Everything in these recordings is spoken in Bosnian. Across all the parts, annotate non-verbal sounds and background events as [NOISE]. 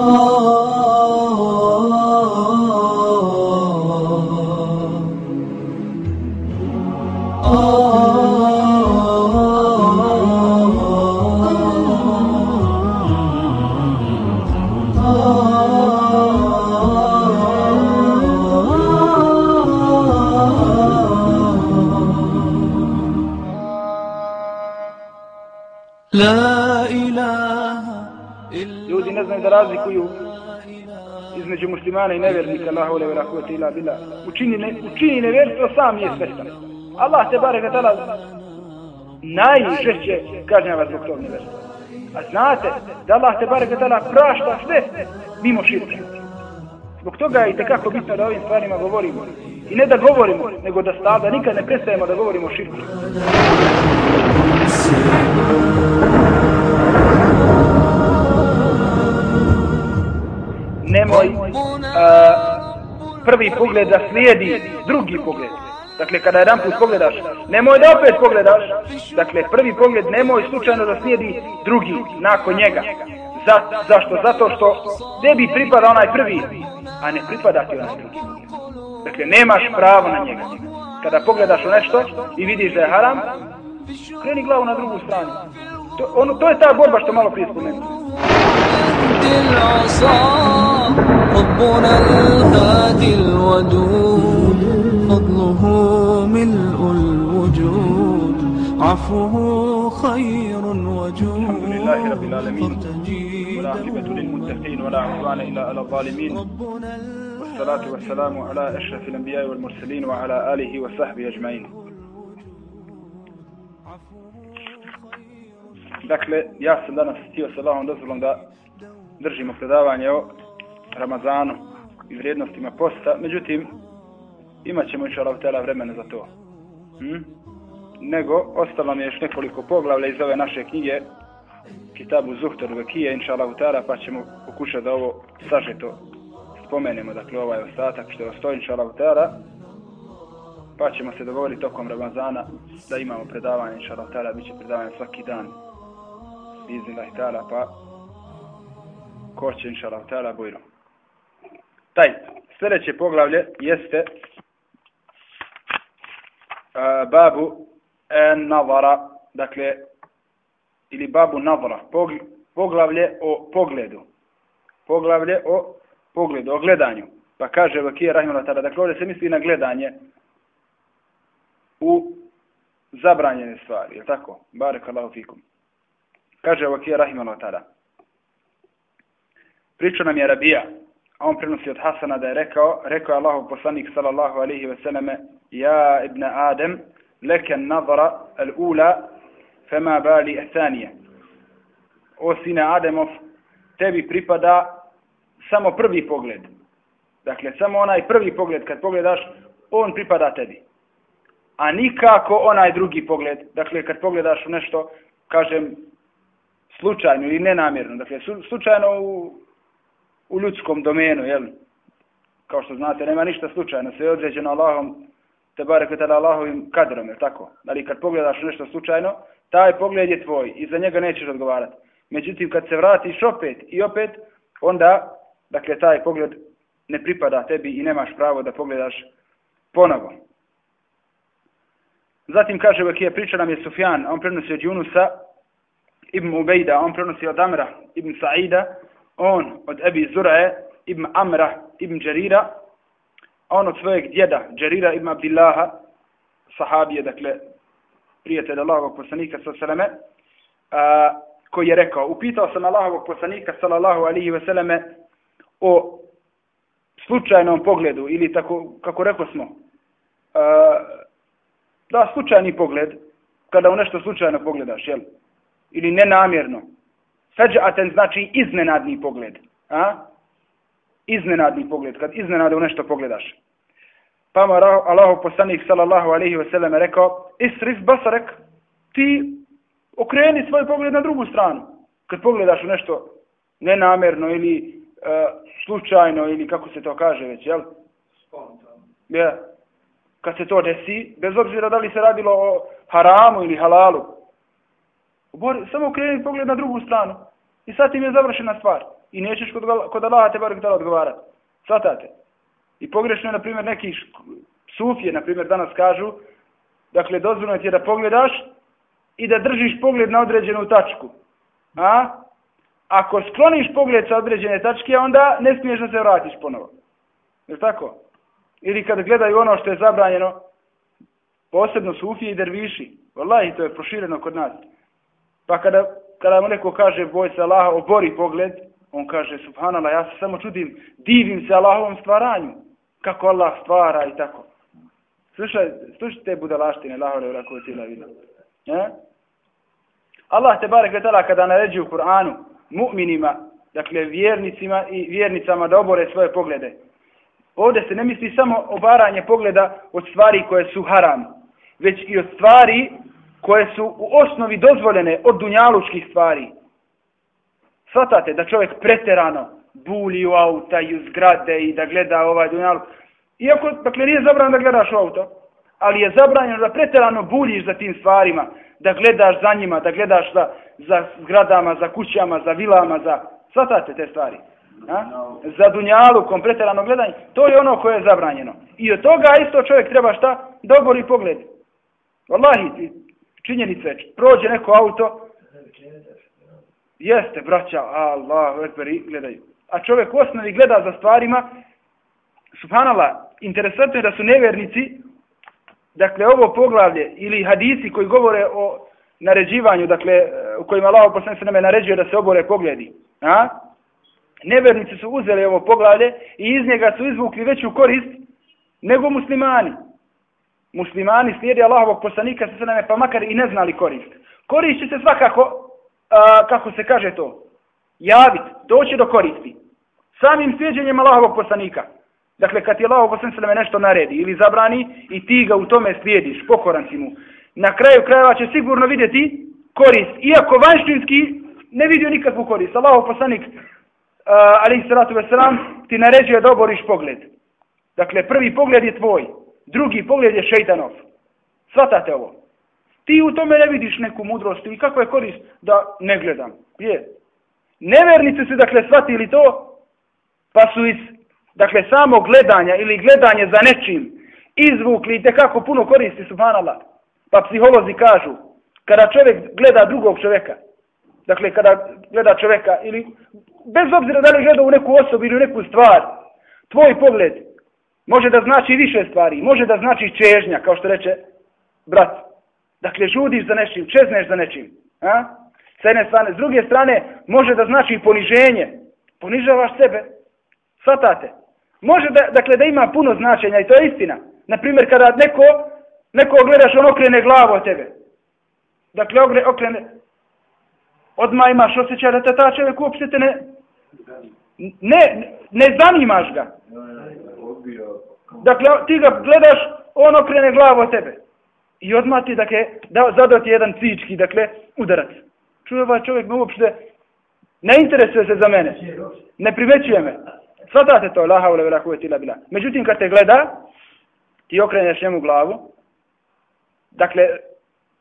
razlikuju između muslimana i nevjernika la hawla wala quwwata illa billah. Učini ne učini nevjerstvo sam je svestan. Allah te barek tala najžešće kažnjava zbog tog nevjerstva. A znate da Allah te barek tala prašta sve mimo širka. Zbog toga je i tekako bitno da ovim stvarima govorimo. I ne da govorimo nego da stada nikad ne prestajemo da govorimo o širku. Nemoj uh, prvi pogled da slijedi drugi pogled. Dakle, kada jedan put pogledaš, nemoj da opet pogledaš. Dakle, prvi pogled nemoj slučajno da slijedi drugi nakon njega. Za, zašto? Zato što tebi pripada onaj prvi, a ne pripada ti onaj drugi. Dakle, nemaš pravo na njega. Kada pogledaš u nešto i vidiš da je haram, kreni glavu na drugu stranu. Ono, to je ta borba što malo prije spomenuo. ربنا الهادي الودود فضله ملء الوجود عفوه خير وجود الحمد لله رب العالمين ولا عقبة للمتقين ولا عدوان إلا على الظالمين والصلاة والسلام على أشرف الأنبياء والمرسلين وعلى آله وصحبه أجمعين Dakle, ja sam danas htio sa Allahom dozvolom da držimo predavanje o Ramazanu i vrijednostima posta. Međutim, imat ćemo još Allah vremena za to. Hm? Nego, ostalo mi je još nekoliko poglavlja iz ove naše knjige Kitabu Zuhtar Vekije, inša Allah pa ćemo pokušati da ovo sažeto spomenemo, dakle ovaj ostatak što je ostoji, inša Allah pa ćemo se dogovoriti tokom Ramazana da imamo predavanje, inša Allah bit će predavanje svaki dan. Iznila ta'ala pa ko će inša ta'ala bujrom. Taj sljedeće poglavlje jeste uh, babu en navara, dakle, ili babu navara, pog, poglavlje o pogledu. Poglavlje o pogledu, o gledanju. Pa kaže Vakija Rahimullah tada, dakle ovdje se misli na gledanje u zabranjene stvari, je tako? Barakallahu fikum. Kaže Vakija Rahimano tada. Pričao nam je Rabija, a on prenosi od Hasana da je rekao, rekao je Allahov poslanik sallallahu alaihi ve selleme, ja ibn Adem, leke nazara al ula, fema bali esanije. O sine Ademov, tebi pripada samo prvi pogled. Dakle, samo onaj prvi pogled, kad pogledaš, on pripada tebi. A nikako onaj drugi pogled. Dakle, kad pogledaš u nešto, kažem, slučajno ili nenamjerno. Dakle, slučajno u u ljudskom domenu, jel? Kao što znate, nema ništa slučajno, sve je određeno Allahom, te bare kvetala Allahovim kadrom, jel tako? Ali kad pogledaš nešto slučajno, taj pogled je tvoj i za njega nećeš odgovarati. Međutim, kad se vratiš opet i opet, onda, dakle, taj pogled ne pripada tebi i nemaš pravo da pogledaš ponovo. Zatim kaže uvek je priča nam je Sufjan, on prenosi od Junusa, Ibn Ubejda, on prenosi od Amra, Ibn Sa'ida, on od Ebi Zuraje, ibn Amra ibn Đerira, on od svojeg djeda Đerira ibn Abdillaha, sahabije, dakle, prijatelj Allahovog poslanika s.a.v. koji je rekao, upitao sam Allahovog poslanika sallallahu alihi veseleme o slučajnom pogledu ili tako, kako rekao smo, a, da slučajni pogled, kada u nešto slučajno pogledaš, jel? Ili nenamjerno, Feđaten znači iznenadni pogled. A? Iznenadni pogled, kad iznenade u nešto pogledaš. Pa mu Allahu poslanik sallallahu alaihi ve sellem rekao, isrif basarek, ti okreni svoj pogled na drugu stranu. Kad pogledaš u nešto nenamjerno ili uh, slučajno ili kako se to kaže već, jel? Spontano. Ja. Kad se to desi, bez obzira da li se radilo o haramu ili halalu, Bori, samo okreni pogled na drugu stranu. I sad tim je završena stvar. i nećeš kod, kod Allaha te barek da odgovarati. Svatate. I pogrešno je, na primjer, neki sufije, na primjer, danas kažu, dakle, dozvoljno ti je da pogledaš i da držiš pogled na određenu tačku. A? Ako skloniš pogled sa određene tačke, onda ne smiješ da se vratiš ponovo. Je tako? Ili kad gledaju ono što je zabranjeno, posebno sufije i derviši. Wallahi, to je prošireno kod nas. Pa kada, kada mu neko kaže, boj se Allaha, obori pogled, on kaže, subhanallah, ja se samo čudim, divim se Allahovom stvaranju. Kako Allah stvara i tako. Slušaj, slušaj te budalaštine, lahore, ura, koje ti lavina. Ja? E? Allah te barek vetala kada naređuje u Kur'anu mu'minima, dakle vjernicima i vjernicama da obore svoje poglede. Ovdje se ne misli samo obaranje pogleda od stvari koje su haram, već i od stvari koje su u osnovi dozvoljene od dunjalučkih stvari. Svatate da čovjek preterano buli u auta i u zgrade i da gleda ovaj dunjaluk. Iako, dakle, nije zabranjeno da gledaš u auto, ali je zabranjeno da preterano buljiš za tim stvarima, da gledaš za njima, da gledaš za, za zgradama, za kućama, za vilama, za... Svatate te stvari. A? Za dunjalu, preterano gledanje, to je ono koje je zabranjeno. I od toga isto čovjek treba šta? Dobori pogled. Wallahi, činjenica je, prođe neko auto, jeste, braća, Allah, ekberi, gledaju. A čovjek u osnovi gleda za stvarima, subhanallah, interesantno je da su nevernici, dakle, ovo poglavlje ili hadisi koji govore o naređivanju, dakle, u kojima Allah poslani se nama naređuje da se obore pogledi. A? Nevernici su uzeli ovo poglavlje i iz njega su izvukli veću korist nego muslimani. Muslimani slijedi Allahovog poslanika sa sveme, pa makar i ne znali korist. Korist će se svakako, a, kako se kaže to, javit, doći do koristi. Samim slijedjenjem Allahovog poslanika. Dakle, kad ti Allahovog poslanik nešto naredi ili zabrani i ti ga u tome slijediš, pokoran si mu, na kraju krajeva će sigurno vidjeti korist. Iako vanštinski ne vidio nikakvu korist. Allahov poslanik, uh, ali salatu veselam, ti naređuje da oboriš pogled. Dakle, prvi pogled je tvoj, drugi pogled je šeitanov. Svatate ovo. Ti u tome ne vidiš neku mudrost i kako je korist da ne gledam. Je. Nevernice su dakle shvatili to, pa su iz dakle samo gledanja ili gledanje za nečim izvukli te kako puno koristi subhanallah. Pa psiholozi kažu, kada čovjek gleda drugog čovjeka, dakle kada gleda čovjeka ili bez obzira da li gleda u neku osobu ili u neku stvar, tvoj pogled može da znači više stvari, može da znači čežnja, kao što reče brat. Dakle, žudiš za nečim, čezneš za nečim. A? S jedne strane. S druge strane, može da znači poniženje. Ponižavaš sebe. Svatate. Može da, dakle, da ima puno značenja i to je istina. Naprimjer, kada neko, neko gledaš, on okrene glavu od tebe. Dakle, okrene, odmah imaš osjećaj da te ta čovjek uopšte te ne, ne, ne zanimaš ga. Dakle, ti ga gledaš, on okrene glavu od tebe. I odmah ti, dakle, da, zadao ti jedan cički, dakle, udarac. Čuje ovaj čovjek me uopšte, ne interesuje se za mene. Ne primećuje me. Svatate to, laha ule vela kuveti bila. Međutim, kad te gleda, ti okreneš njemu glavu, dakle,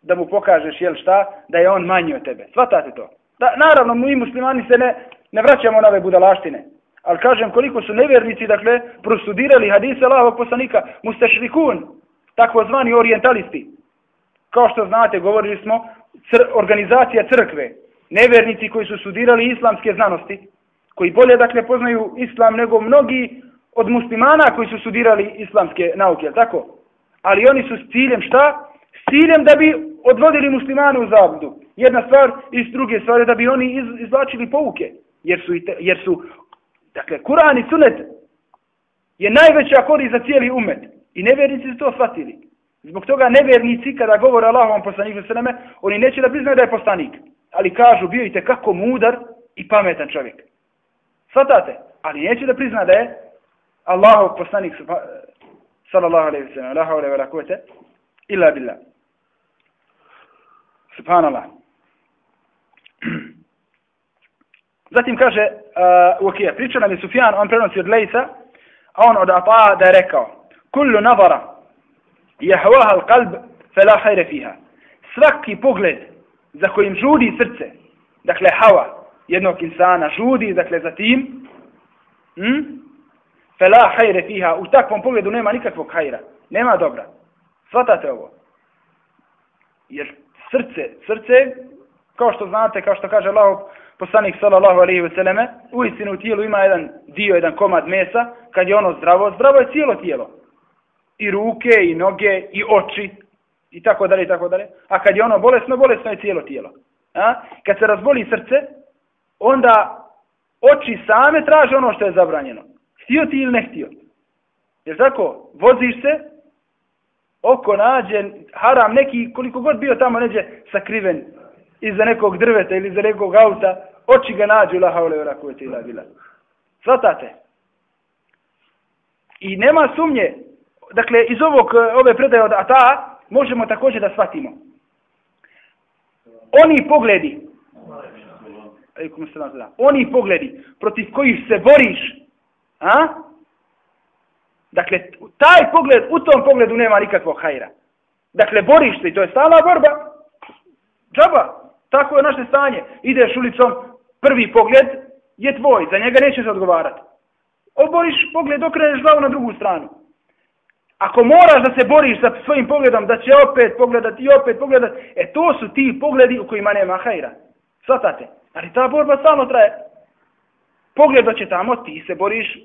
da mu pokažeš, jel šta, da je on manji od tebe. Svatate to. Da, naravno, mi muslimani se ne, ne vraćamo na ove budalaštine. Ali kažem, koliko su nevjernici, dakle, prostudirali hadise Allahovog poslanika, mustašrikun, takozvani orientalisti. Kao što znate, govorili smo, cr organizacija crkve, nevjernici koji su studirali islamske znanosti, koji bolje, dakle, poznaju islam nego mnogi od muslimana koji su studirali islamske nauke, tako? Ali oni su s ciljem šta? S ciljem da bi odvodili muslimane u zabludu. Jedna stvar i s druge stvari da bi oni iz, izvlačili pouke. Jer su, jer su dakle, Kur'an i Sunet je najveća korist za cijeli umet. I nevjernici su to shvatili. Zbog toga nevjernici, kada govore Allahovom poslaniku sveme, oni neće da priznaju da je poslanik. Ali kažu, bio i kako mudar i pametan čovjek. Svatate? Ali neće da prizna da je Allahov poslanik sallallahu alaihi wa sallam, la alaihi wa la illa billah. Subhanallah. Zatim kaže uh, Ukija, priča nam je Sufjan, on prenosi od Lejsa, a on od Ata da je rekao, kullu nazara jahvaha al qalb fela hajre fiha. Svaki pogled za kojim žudi srce, dakle hava, jednog insana žudi, dakle, za tim, hm? fela hajre fiha, u takvom pogledu nema nikakvog hajra, nema dobra. Svatate ovo. Jer srce, srce, kao što znate, kao što kaže Allah, poslanik sallallahu alaihi ve selleme, u istinu u tijelu ima jedan dio, jedan komad mesa, kad je ono zdravo, zdravo je cijelo tijelo. I ruke, i noge, i oči, i tako dalje, i tako dalje. A kad je ono bolesno, bolesno je cijelo tijelo. A? Kad se razboli srce, onda oči same traže ono što je zabranjeno. Htio ti ili ne htio. Jer tako, voziš se, oko nađe, haram neki, koliko god bio tamo neđe sakriven iza nekog drveta ili iza nekog auta, oči ga nađu, la haule ora kuvete ila bila. Svatate. I nema sumnje, dakle, iz ovog, eh, ove predaje od Ata, možemo također da shvatimo. Oni pogledi, oni pogledi protiv kojih se boriš, a? Dakle, taj pogled, u tom pogledu nema nikakvog hajra. Dakle, boriš se i to je stala borba. Džaba, tako je naše stanje. Ideš ulicom, prvi pogled je tvoj, za njega nećeš odgovarati. Oboriš pogled, okreneš glavu na drugu stranu. Ako moraš da se boriš sa svojim pogledom, da će opet pogledati i opet pogledati, e to su ti pogledi u kojima nema hajra. Svatate. Ali ta borba stalno traje. Pogled će tamo, ti se boriš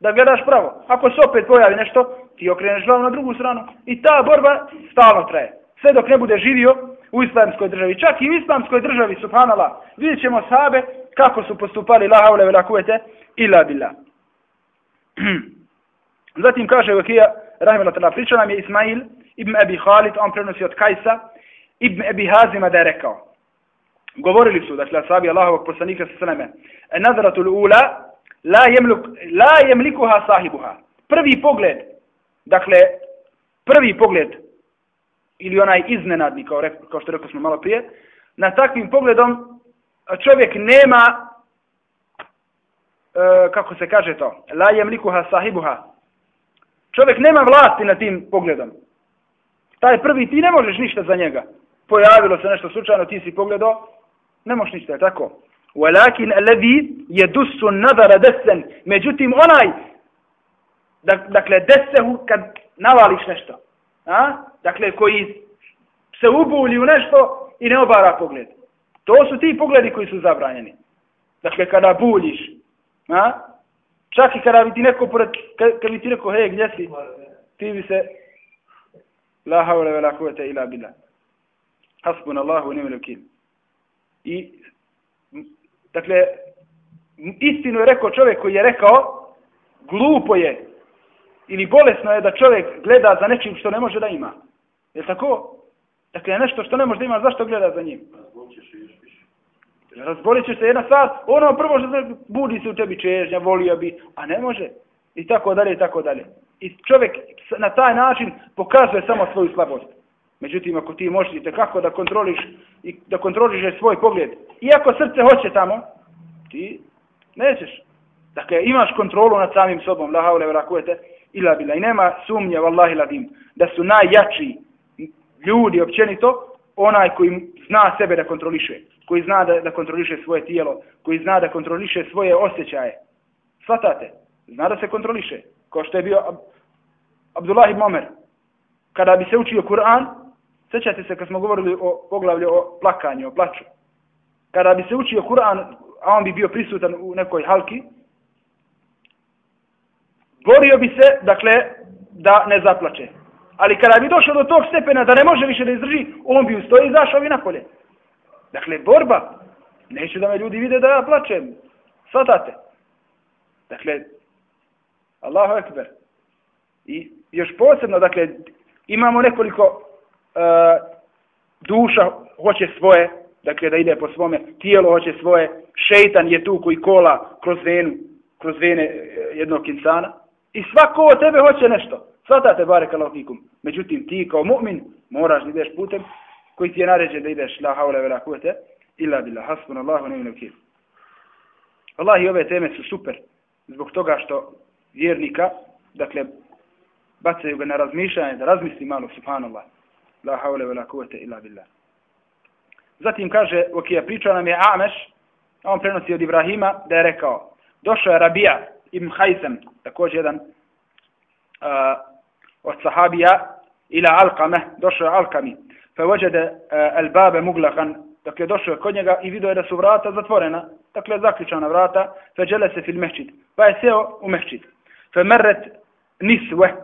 da gledaš pravo. Ako se opet pojavi nešto, ti okreneš glavu na drugu stranu. I ta borba stalno traje. Sve dok ne bude živio u islamskoj državi. Čak i u islamskoj državi, subhanallah, vidjet ćemo sahabe kako su postupali la havle vela kuvete ila bila. [CLEARS THROAT] Zatim kaže Vakija, rahimahullah ta'ala, priča nam je Ismail ibn Abi Khalid, on prenosi od Kajsa, ibn Abi Hazima da je rekao. Govorili su, dakle, sahabi Allahovog poslanika sa sveme, nazaratul ula, la, jemluk, la jemlikuha sahibuha. Prvi pogled, dakle, prvi pogled, ili onaj iznenadni, kao, re, kao što rekao smo malo prije, na takvim pogledom čovjek nema, e, kako se kaže to, la jemlikuha sahibuha, Čovjek nema vlasti na tim pogledom. Taj prvi ti ne možeš ništa za njega. Pojavilo se nešto slučajno, ti si pogledao, ne možeš ništa, je tako. Walakin alladhi yadussu nadara dassan. Međutim onaj dakle desehu kad navališ nešto. A? Dakle koji se ubuli u nešto i ne obara pogled. To su ti pogledi koji su zabranjeni. Dakle kada buljiš, a? Čak i kada bi ti neko, pored, kada bi ti neko, hej, gdje si? Ti bi se, la haule ve la kuvete ila bila. Hasbun Allahu ne velukil. I, dakle, istinu je rekao čovjek koji je rekao, glupo je, ili bolesno je da čovjek gleda za nečim što ne može da ima. Je tako? Dakle, nešto što ne može da ima, zašto gleda za njim? razbolit će se jedna stvar, ono prvo što se budi se u tebi čežnja, volio bi, a ne može. I tako dalje, i tako dalje. I čovjek na taj način pokazuje samo svoju slabost. Međutim, ako ti možeš i kako da kontroliš i da kontroliš svoj pogled, iako srce hoće tamo, ti nećeš. Dakle, imaš kontrolu nad samim sobom, la haule vrakujete, ila bila. I nema sumnje, vallahi ladim, da su najjači ljudi općenito, onaj koji zna sebe da kontroliše koji zna da, da kontroliše svoje tijelo, koji zna da kontroliše svoje osjećaje. Svatate, zna da se kontroliše. Kao što je bio Ab Abdullah ibn Omer. Kada bi se učio Kur'an, sećate se kad smo govorili o poglavlju o plakanju, o plaću. Kada bi se učio Kur'an, a on bi bio prisutan u nekoj halki, borio bi se, dakle, da ne zaplače. Ali kada bi došao do tog stepena da ne može više da izdrži, on bi ustoji i zašao i napolje. Dakle, borba. Neću da me ljudi vide da ja plačem. Svatate. Dakle, Allahu ekber. I još posebno, dakle, imamo nekoliko uh, duša hoće svoje, dakle, da ide po svome, tijelo hoće svoje, šeitan je tu koji kola kroz venu, kroz vene e, jednog insana. I svako od tebe hoće nešto. Svatate, bare kalafikum. Međutim, ti kao mu'min moraš da ideš putem koji ti je naređen da ideš la haula vela kuvete illa billah hasbun Allahu ne Allah Wallahi ove teme su super zbog toga što vjernika, dakle, bacaju ga na razmišljanje, da razmisli malo, subhanallah, la haule vela kuvete illa billah. Zatim kaže, ok, pričao nam je Ameš, a on prenosi od Ibrahima da je rekao, došao je Rabija ibn Haytham, također jedan uh, od sahabija, ila Alkame, došao je Alkami, fe vođede uh, el babe muglakan, dakle došao je kod njega i vidio je da su vrata zatvorena, dakle zaključana vrata, fe džele se fil mehčid, pa je seo u mehčid, fe merret nisve,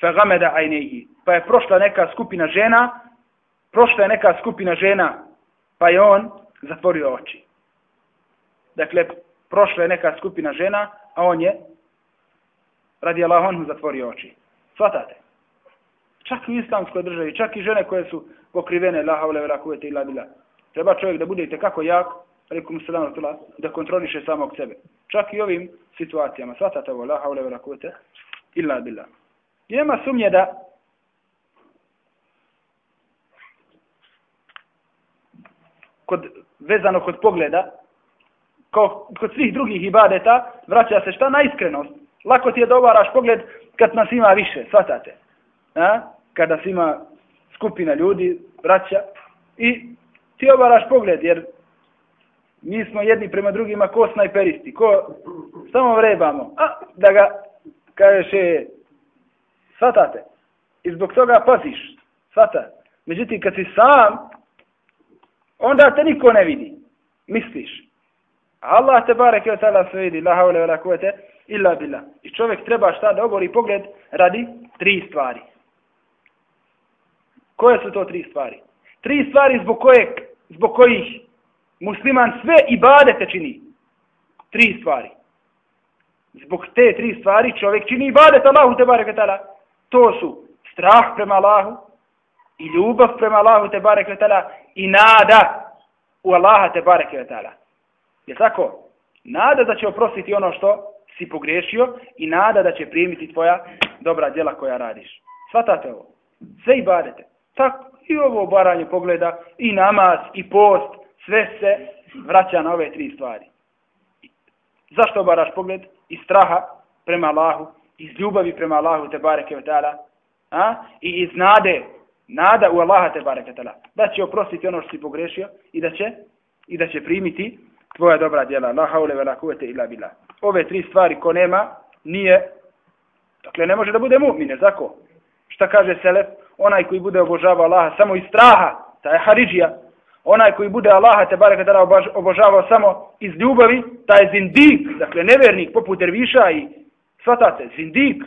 fe gameda ajneji, pa je prošla neka skupina žena, prošla je neka skupina žena, pa je on zatvorio oči. Dakle, prošla je neka skupina žena, a on je radi Allahonu zatvorio oči. Svatate? Čak i u islamskoj državi, čak i žene koje su pokrivene, la haule vera kuvete ila bila. Treba čovjek da budete kako jak, alikum salam da kontroliše samog sebe. Čak i ovim situacijama. Svatate ovo, la haule vera kuvete ila bila. Nema sumnje da kod, vezano kod pogleda, kao kod svih drugih ibadeta, vraća se šta na iskrenost. Lako ti je da ovaraš pogled kad nas ima više, svatate. A? Kada nas ima skupina ljudi, vraća, i ti ovaraš pogled, jer mi smo jedni prema drugima ko snajperisti, ko samo vrebamo, a da ga kažeš je, svatate. I zbog toga paziš, svata. Međutim, kad si sam, onda te niko ne vidi. Misliš. Allah te barek je taala sve vidi. La haule vela kuvete illa billah. I čovjek treba šta da obori pogled radi tri stvari. Koje su to tri stvari? Tri stvari zbog, kojeg, zbog kojih musliman sve ibadete čini. Tri stvari. Zbog te tri stvari čovjek čini ibadet Allahu te barek taala. To su strah prema Allahu i ljubav prema Allahu te barek taala i nada u Allaha te bareke ve taala. Je tako? Nada da će oprostiti ono što si pogriješio i nada da će primiti tvoja dobra djela koja radiš. Svatate ovo. Sve i badete. Tako i ovo baranje pogleda, i namaz, i post, sve se vraća na ove tri stvari. Zašto baraš pogled? Iz straha prema Allahu, iz ljubavi prema Allahu te bareke ve taala, a? I iz nade nada u Allaha te bareke tala. Da će oprostiti ono što si pogrešio i da će i da će primiti tvoja dobra djela. La haule ve la kuvete illa billah. Ove tri stvari ko nema nije dakle ne može da bude mu'min, zako? Šta kaže selef? Onaj koji bude obožavao Allaha samo iz straha, taj je haridžija. Onaj koji bude Allaha te bareke tala obožavao samo iz ljubavi, taj je zindik, dakle nevernik poput derviša i svatate, zindik.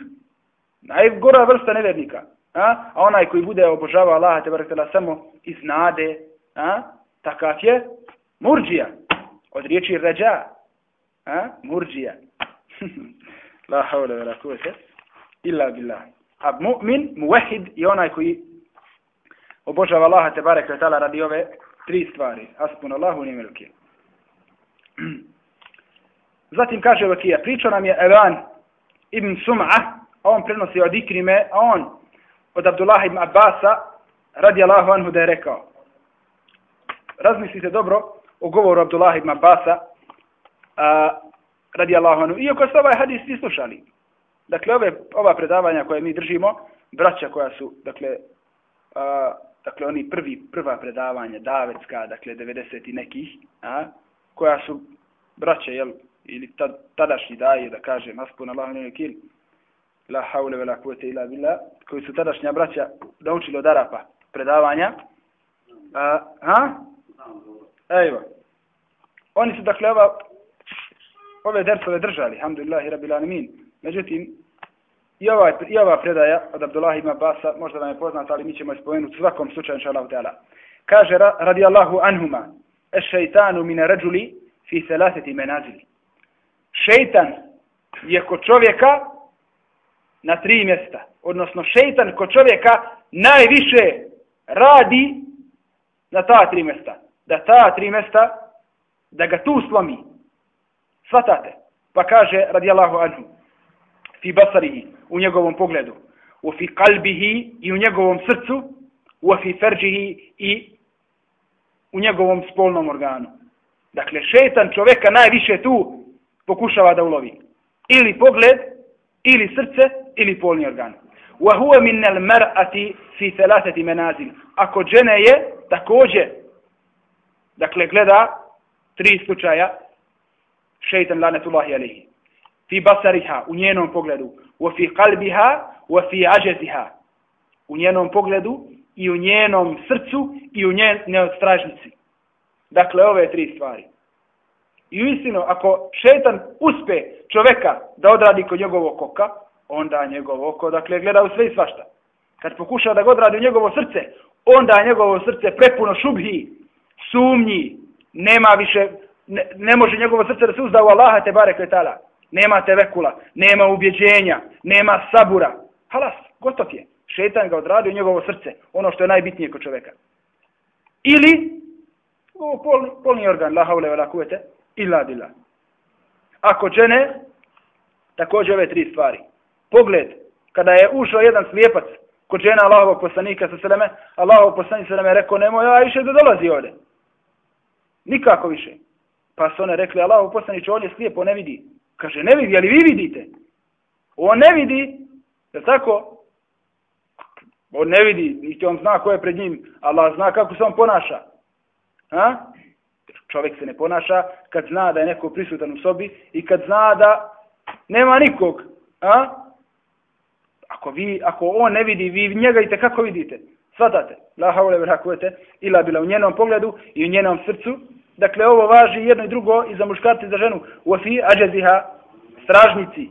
Najgora vrsta nevernika. A? a onaj koji bude obožavao Allaha te barakatala samo iz nade, a? takav je murđija. Od riječi ređa. A? Murđija. [LAUGHS] La haule vela kuvete. Illa billah. A mu'min, muwahid je onaj koji obožava Allaha te barakatala radi ove tri stvari. Aspun Allahu ni melki. Zatim kaže Vakija, pričao nam je Evan ibn Sum'a, a on prenosi od Ikrime, a on od Abdullah ibn Abbasa radi Allahu anhu da je rekao razmislite dobro o govoru Abdullah ibn Abasa, a, radi Allahu anhu iako ste ovaj hadis svi slušali dakle ove, ova predavanja koje mi držimo braća koja su dakle a, dakle oni prvi prva predavanja davetska dakle 90 i nekih a, koja su braća jel ili tad, tadašnji daje da kažem aspun Allahu nekil, la haule vela kuvete ila billah, koji su tadašnja braća naučili od Arapa predavanja. A, ha? Evo. Oni su dakle ova, ove dersove držali, alhamdulillahi rabbil alamin. Međutim, i ova, i ova predaja od Abdullah ibn Abasa, možda vam je poznat, ali mi ćemo spomenuti svakom slučaju, inša Allah, Kaže, radi Allahu anhuma, es šeitanu mine ređuli fi selaseti menazili. Šeitan je kod čovjeka na tri mjesta. Odnosno šeitan kod čovjeka najviše radi na ta tri mjesta. Da ta tri mjesta, da ga tu slomi. Svatate. Pa kaže radijallahu anhu fi basarihi u njegovom pogledu u fi kalbihi i u njegovom srcu u fi ferđihi i u njegovom spolnom organu. Dakle, šetan čoveka najviše tu pokušava da ulovi. Ili pogled, ili srce, ili polni organ. Wa huwa min al-mar'ati fi thalathati manazil. Ako žena je takođe dakle gleda tri slučaja šeitan lanetullahi alihi. Fi basariha, u njenom pogledu. Wa fi kalbiha, wa fi ađeziha. U njenom pogledu i u njenom srcu i u njenoj stražnici. Dakle, ove tri stvari. I u istinu, ako šetan uspe čoveka da odradi kod njegovog oka, onda njegovo oko, dakle, gleda u sve i svašta. Kad pokuša da ga odradi u njegovo srce, onda njegovo srce prepuno šubhi, sumnji, nema više, ne, ne može njegovo srce da se uzda u Allaha te bare kretala. Nema tevekula, nema ubjeđenja, nema sabura. Halas, gotov je. Šetan ga odradi u njegovo srce, ono što je najbitnije kod čoveka. Ili, ovo polni, polni organ, la haule la kuvete, illa dila. Ako žene, također ove tri stvari. Pogled, kada je ušao jedan slijepac kod žena Allahovog poslanika sa sveme, Allahov poslanik sa sveme rekao, nemoj ja više da dolazi ovdje. Nikako više. Pa su one rekli, Allahov poslanik, on je slijep, on ne vidi. Kaže, ne vidi, ali vi vidite. On ne vidi, je tako? On ne vidi, niti on zna ko je pred njim, Allah zna kako se on ponaša. Ha? Čovjek se ne ponaša kad zna da je neko prisutan u sobi i kad zna da nema nikog. Ha? Ako, vi, ako on ne vidi, vi njega i kako vidite. Svatate. La haule vrakujete. Ila bila u njenom pogledu i u njenom srcu. Dakle, ovo važi jedno i drugo i za muškarci i za ženu. U afi ađeziha stražnici.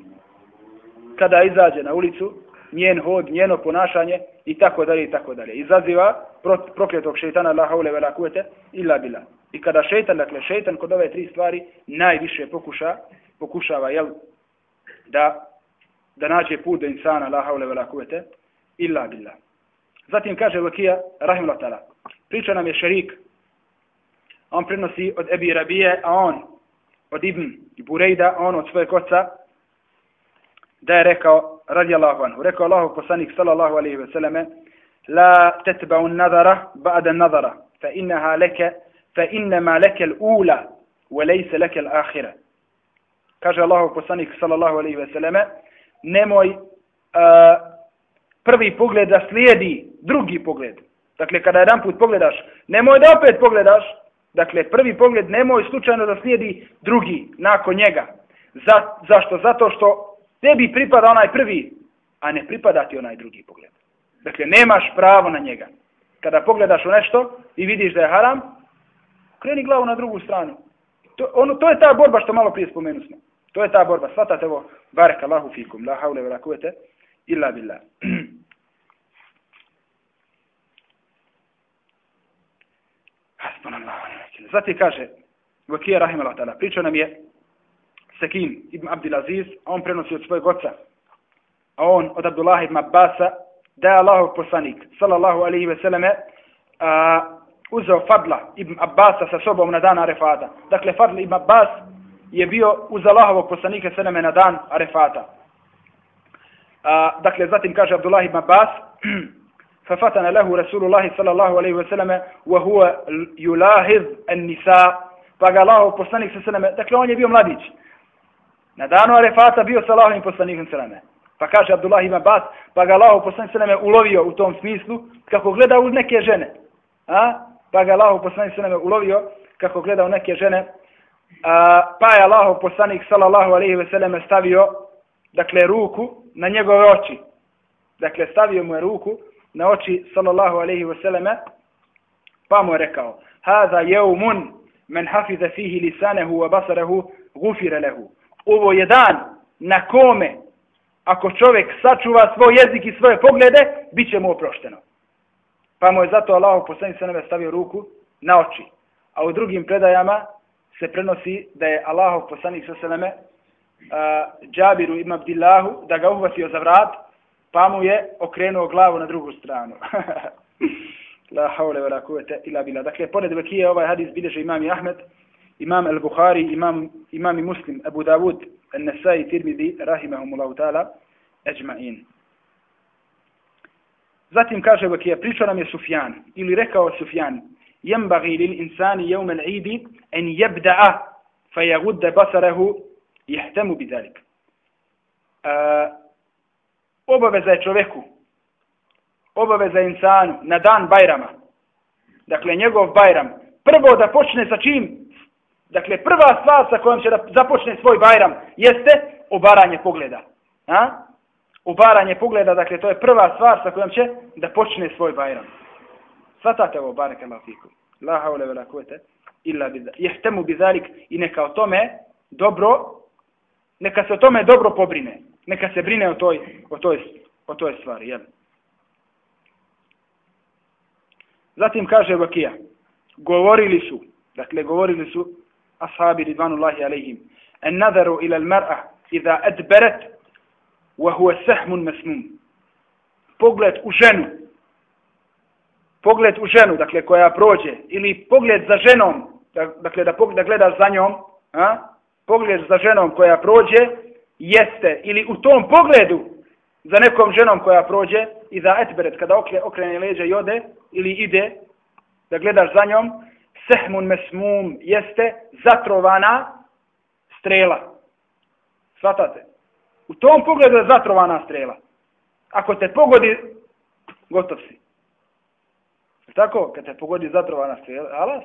Kada izađe na ulicu, njen hod, njeno ponašanje i tako dalje i tako dalje. Izaziva prokletog šeitana la haule vela kuvete illa bila. I kada šeitan, dakle šeitan kod ove tri stvari najviše pokuša, pokušava jel, da da nađe put do insana la haule vela kuvete illa bila. Zatim kaže Vakija, rahimullah ta'ala, priča nam je šerik, on prenosi od Ebi Rabije, a on od Ibn Burejda, on od svoje koca, da je rekao, radi Allahu anhu, rekao Allahu poslanik sallallahu alaihi ve selleme, la tetba'u nadara ba'da nadara, fa innaha leke, fa innama leke l'ula, wa lejse leke l'ahira. Kaže Allahu poslanik sallallahu alaihi ve selleme, nemoj uh, prvi pogled da slijedi drugi pogled. Dakle, kada jedan put pogledaš, nemoj da opet pogledaš, dakle, prvi pogled nemoj slučajno da slijedi drugi nakon njega. Za, zašto? Zato što tebi pripada onaj prvi, a ne pripada ti onaj drugi pogled. Dakle, nemaš pravo na njega. Kada pogledaš u nešto i vidiš da je haram, kreni glavu na drugu stranu. To, ono, to je ta borba što malo prije spomenu smo. To je ta borba. Svatate ovo, barek Allahu fikum, la haule la kuvete, illa billah. [CLEARS THROAT] Zati kaže, Vakija Rahim ta'ala, pričao nam je Sekin ibn Abdul Aziz, a on prenosi od svojeg oca, a on od Abdullah ibn Abbasa, da je Allahov poslanik, sallallahu alaihi ve selleme, uzeo Fadla ibn Abbasa sa sobom na dan Arefata. Dakle, Fadl ibn Abbas je bio uz Allahovog poslanika sallame na dan Arefata. A, dakle, zatim kaže Abdullah ibn Abbas, [CLEARS THROAT] ففتن له رسول الله صلى الله عليه وسلم وهو يلاحظ النساء pa ga Allahov poslanik sa sveme, dakle on je bio mladić. Na danu Arefata bio sa Allahovim poslanikom sveme. Pa kaže Abdullah ibn Abbas, pa ga Allahov poslanik sveme ulovio u tom smislu, kako gleda u neke žene. A? Pa ga Allahov poslanik sveme ulovio, kako gleda u neke žene. A, pa je Allahov poslanik sallallahu alaihi ve selleme stavio, dakle, ruku na njegove oči. Dakle, stavio mu je ruku na oči sallallahu alaihi ve selleme pa mu je rekao, Hada jeumun men hafiza fihi lisanehu wa basarehu gufire lehu. Ovo je dan na kome, ako čovjek sačuva svoj jezik i svoje poglede, bit će mu oprošteno. Pa mu je zato Allah poslanik sallallahu stavio ruku na oči. A u drugim predajama se prenosi da je Allahov poslanik sallame uh, Džabiru ibn Abdillahu da ga uhvatio za vrat, pa mu je okrenuo glavu na drugu stranu. La haule wala kuvvete illa billah. Dakle, pored Bekije ovaj hadis bilježe imam Ahmed, imam al-Bukhari, imam, imam i Muslim, Abu Dawud, An-Nasai, Tirmidhi, rahimahumullahu ta'ala, ajma'in. Zatim kaže Bekije, pričao nam je Sufjan, ili rekao Sufjan, ينبغي للإنسان يوم العيد أن يبدأ فيغد بصره يهتم بذلك. Uh, obaveza je čoveku, obaveza insanu na dan Bajrama, dakle njegov Bajram, prvo da počne sa čim? Dakle, prva stvar sa kojom će da započne svoj bajram jeste obaranje pogleda. A? Obaranje pogleda, dakle, to je prva stvar sa kojom će da počne svoj bajram. Svatate ovo, bareke mafiku. La haule vela kuvete illa bizalik. Jehtemu bizalik i neka o tome dobro, neka se o tome dobro pobrine. Neka se brine o toj, o toj, o toj stvari, jel? Zatim kaže Bakija, govorili su, dakle govorili su ashabi ridvanullahi alaihim, en nadaru ila al-mar'a idha adbarat wa huwa sahmun masmum. Pogled u ženu, pogled u ženu, dakle koja prođe, ili pogled za ženom, dakle da, da gledaš za njom, a? pogled za ženom koja prođe, jeste, ili u tom pogledu za nekom ženom koja prođe, i za etberet, kada okrene leđa i ode, ili ide, da gledaš za njom, sehmun mesmum jeste zatrovana strela. Svatate? U tom pogledu je zatrovana strela. Ako te pogodi, gotov si. Tako, kad te pogodi zatrovana strela, alas,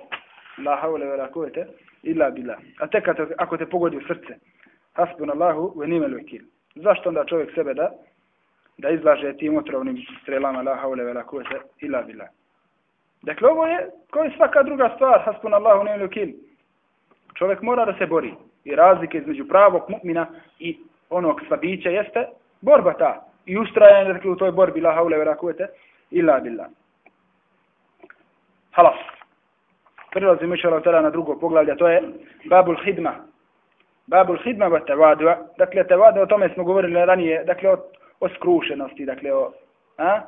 la haule vera kuvete, illa bila. A tek ako te pogodi u srce, hasbun Allahu, ve nimel vekil. Zašto onda čovjek sebe da, da izlaže tim otrovnim strelama, la haule vela kuvete, ila bila. Dakle, ovo je, kao i svaka druga stvar, haspun Allahu ne ili Čovjek mora da se bori. I razlike između pravog mu'mina i onog slabića jeste borba ta. I ustrajanje dakle, u toj borbi, la haule vela kuvete, ila billah. Halas. Prilazimo išao tada na drugo poglavlje, to je Babul Hidma. Babul Hidma va tevadua. Dakle, tevadua, o tome smo govorili ranije, dakle, o, o skrušenosti, dakle, o, a?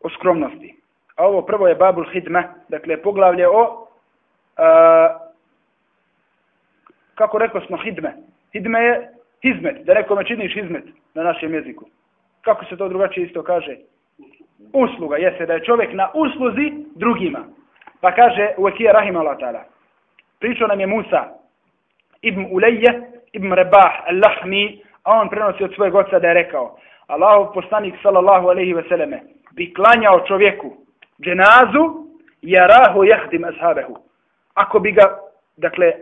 o skromnosti. A ovo prvo je Babul Hidma, dakle poglavlje o a, kako rekao smo Hidme. Hidme je hizmet, da nekome činiš hizmet na našem jeziku. Kako se to drugačije isto kaže? Usluga, jeste da je čovjek na usluzi drugima. Pa kaže u Ekija Rahim Allah ta'ala. Pričao nam je Musa ibn Ulejje ibn Rebah al-Lahmi, a on prenosi od svojeg oca da je rekao Allahov poslanik sallallahu alaihi ve selleme bi klanjao čovjeku dženazu jarahu jahdim ashabehu. Ako bi ga, dakle,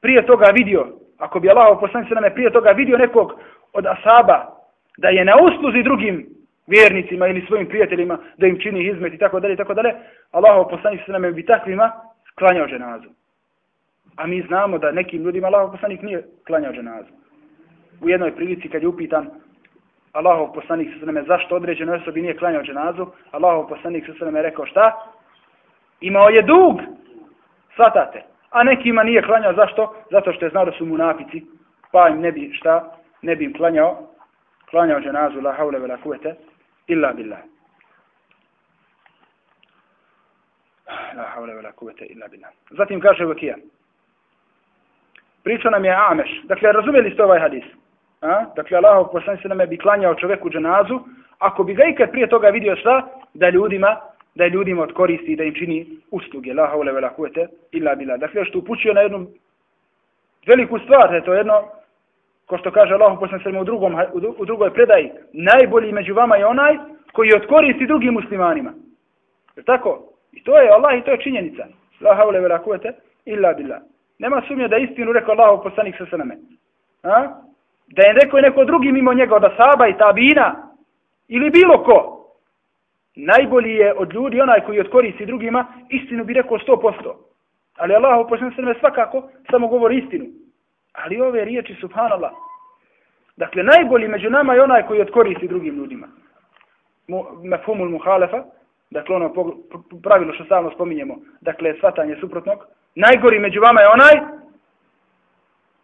prije toga vidio, ako bi Allahov poslanik sallallahu nam prije toga vidio nekog od asaba da je na usluzi drugim vjernicima ili svojim prijateljima da im čini izmet i tako dalje i tako dalje, Allahov poslanik se nam bi takvima klanjao dženazu. A mi znamo da nekim ljudima Allahov poslanik nije klanjao dženazu. U jednoj prilici kad je upitan Allahov poslanik sa sveme zašto određenoj osobi nije klanjao dženazu, Allahov poslanik sa sveme rekao šta? Imao je dug, svatate. A nekima nije klanjao, zašto? Zato što je znao da su mu napici. pa im ne bi šta, ne bi im klanjao, klanjao dženazu, la haule vela kuvete, illa billah. La haule vela kuvete, illa billah. Zatim kaže Vakija. Pričao nam je Ameš. Dakle, razumeli ste ovaj hadis? A? Dakle, Allahov poslani se nam bi klanjao čoveku dženazu, ako bi ga ikad prije toga vidio šta, da ljudima, da ljudima odkoristi da im čini usluge. La haule vela kuvete illa bila. Dakle, što upućuje na jednu veliku stvar, da je to jedno, ko što kaže Allah poslani se u, drugom, u drugoj predaji, najbolji među vama je onaj koji odkoristi drugim muslimanima. Je tako? I to je Allah i to je činjenica. La haule vela kuvete illa bila. Nema sumnje da istinu rekao Allahov poslanik sa sveme. A? da je rekao neko drugi mimo njega od asaba i tabina ili bilo ko najbolji je od ljudi onaj koji odkoristi drugima istinu bi rekao 100%. Ali Allah upošten se svakako samo govori istinu. Ali ove riječi subhanallah. Dakle, najbolji među nama je onaj koji odkoristi drugim ljudima. Mefumul muhalefa, dakle ono pravilo što stalno spominjemo, dakle svatanje suprotnog, najgori među vama je onaj